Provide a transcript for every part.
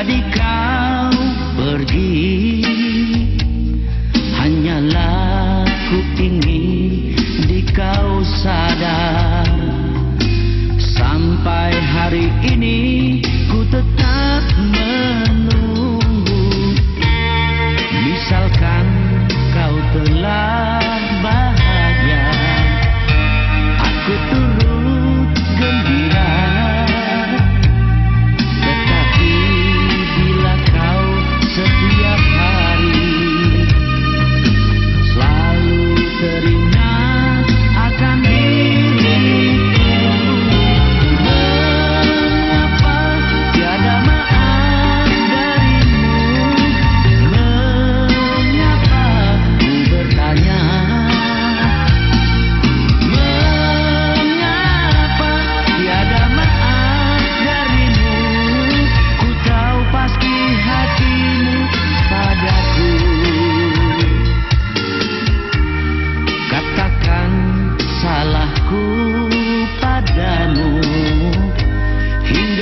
jadi kau pergi. Hanyalah ku ingin di kau sadar. Sampai hari ini ku tetap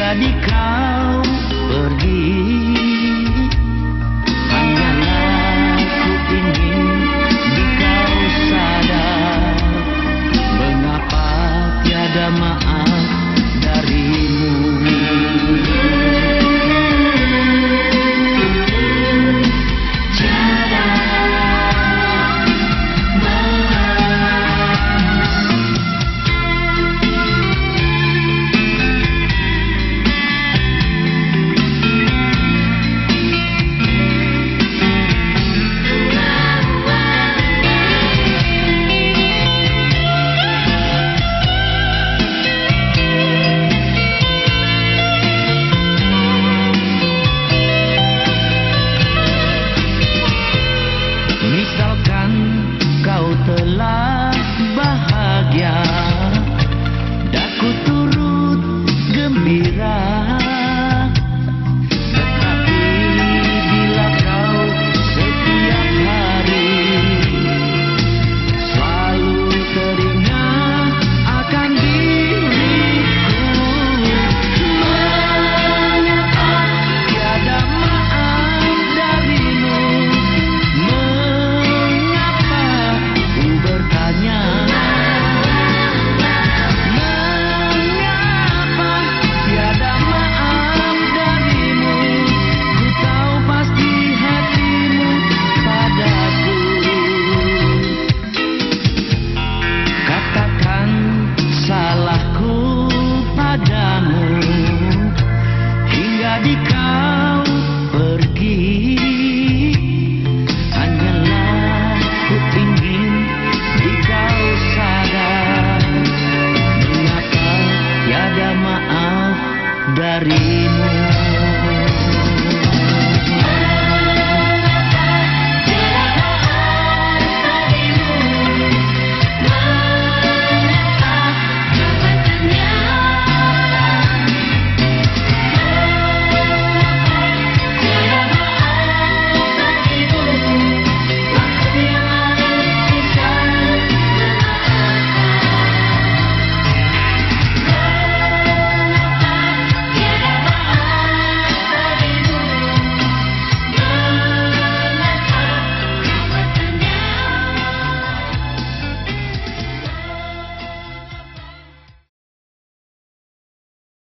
jadi kau